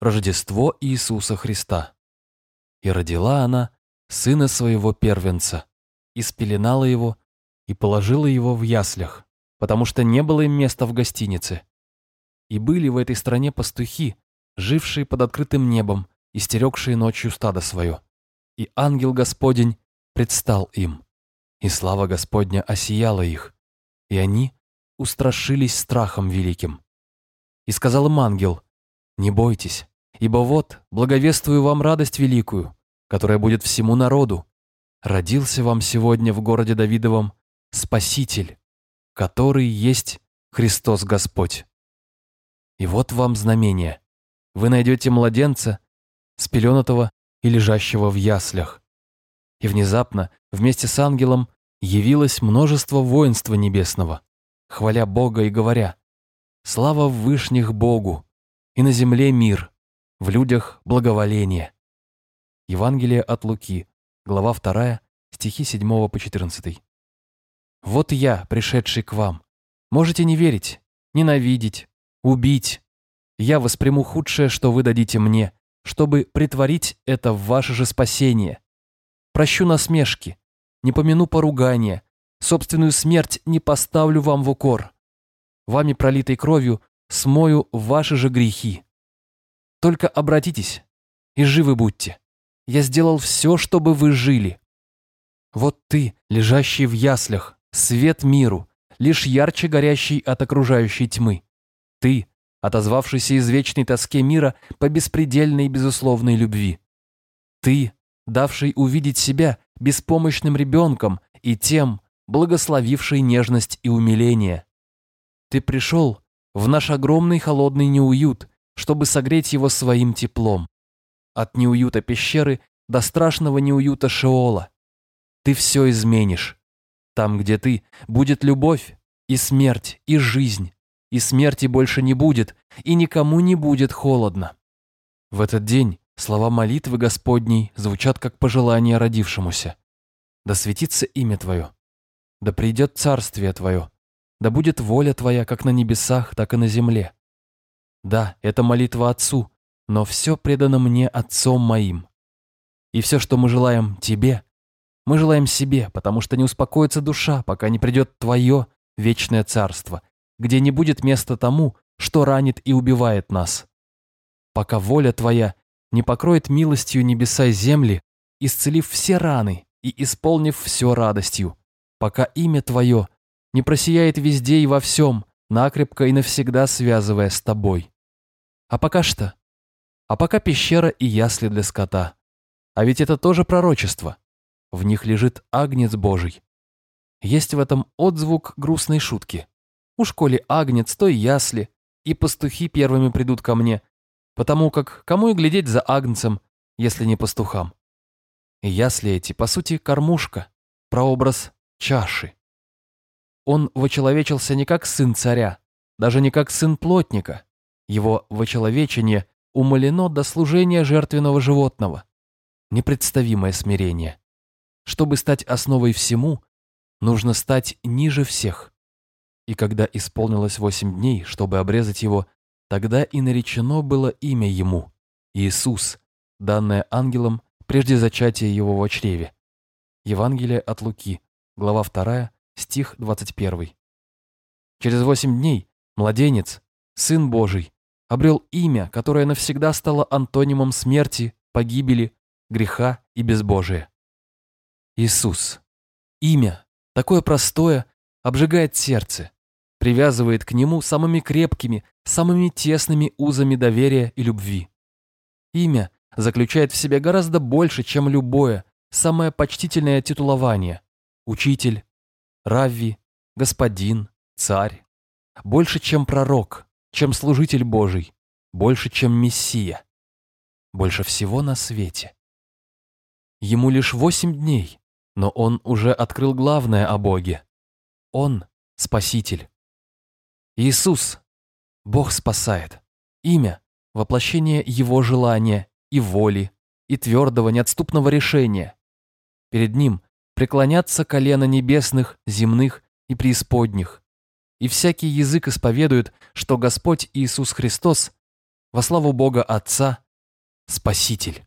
Рождество Иисуса Христа. И родила она сына своего первенца, и спеленала его, и положила его в яслях, потому что не было им места в гостинице. И были в этой стране пастухи, жившие под открытым небом и стерегшие ночью стадо свое. И ангел Господень предстал им, и слава Господня осияла их, и они устрашились страхом великим. И сказал им ангел, «Не бойтесь, ибо вот благовествую вам радость великую, которая будет всему народу. Родился вам сегодня в городе Давидовом Спаситель, который есть Христос Господь. И вот вам знамение. Вы найдете младенца, спеленатого и лежащего в яслях. И внезапно, вместе с ангелом, явилось множество воинства небесного, хваля Бога и говоря, «Слава вышних Богу, и на земле мир, в людях благоволение». Евангелие от Луки, глава 2, стихи 7 по 14. «Вот я, пришедший к вам. Можете не верить, ненавидеть, убить. Я восприму худшее, что вы дадите мне, чтобы притворить это в ваше же спасение. Прощу насмешки, не помяну поругания, собственную смерть не поставлю вам в укор. Вами пролитой кровью смою ваши же грехи. Только обратитесь и живы будьте. Я сделал все, чтобы вы жили. Вот ты, лежащий в яслях, свет миру, лишь ярче горящий от окружающей тьмы. Ты, отозвавшийся из вечной тоске мира по беспредельной и безусловной любви. Ты, давший увидеть себя беспомощным ребенком и тем, благословивший нежность и умиление. Ты пришел в наш огромный холодный неуют, чтобы согреть его своим теплом. От неуюта пещеры до страшного неуюта Шеола. Ты все изменишь. Там, где ты, будет любовь и смерть, и жизнь. И смерти больше не будет, и никому не будет холодно. В этот день слова молитвы Господней звучат как пожелание родившемуся. Да светится имя Твое, да придет царствие Твое, да будет воля Твоя как на небесах, так и на земле. Да, это молитва Отцу, но все предано мне Отцом моим. И все, что мы желаем Тебе, мы желаем себе, потому что не успокоится душа, пока не придет Твое вечное царство, где не будет места тому, что ранит и убивает нас. Пока воля Твоя не покроет милостью небеса и земли, исцелив все раны и исполнив все радостью, пока имя Твое не просияет везде и во всем, накрепко и навсегда связывая с Тобой. А пока что а пока пещера и ясли для скота. А ведь это тоже пророчество. В них лежит агнец Божий. Есть в этом отзвук грустной шутки. Уж коли агнец, то и ясли, и пастухи первыми придут ко мне, потому как кому и глядеть за агнцем, если не пастухам. И ясли эти, по сути, кормушка, прообраз чаши. Он вочеловечился не как сын царя, даже не как сын плотника. Его вочеловечение умолено до служения жертвенного животного. Непредставимое смирение. Чтобы стать основой всему, нужно стать ниже всех. И когда исполнилось восемь дней, чтобы обрезать его, тогда и наречено было имя ему – Иисус, данное ангелом прежде зачатия его во чреве. Евангелие от Луки, глава 2, стих 21. Через восемь дней младенец, Сын Божий, обрел имя, которое навсегда стало антонимом смерти, погибели, греха и безбожия. Иисус. Имя, такое простое, обжигает сердце, привязывает к нему самыми крепкими, самыми тесными узами доверия и любви. Имя заключает в себе гораздо больше, чем любое, самое почтительное титулование. Учитель, равви, господин, царь. Больше, чем пророк, чем служитель Божий, больше, чем Мессия, больше всего на свете. Ему лишь восемь дней, но он уже открыл главное о Боге. Он — Спаситель. Иисус — Бог спасает. Имя — воплощение Его желания и воли, и твердого неотступного решения. Перед Ним преклонятся колено небесных, земных и преисподних, и всякий язык исповедует, что Господь Иисус Христос во славу Бога Отца, Спаситель.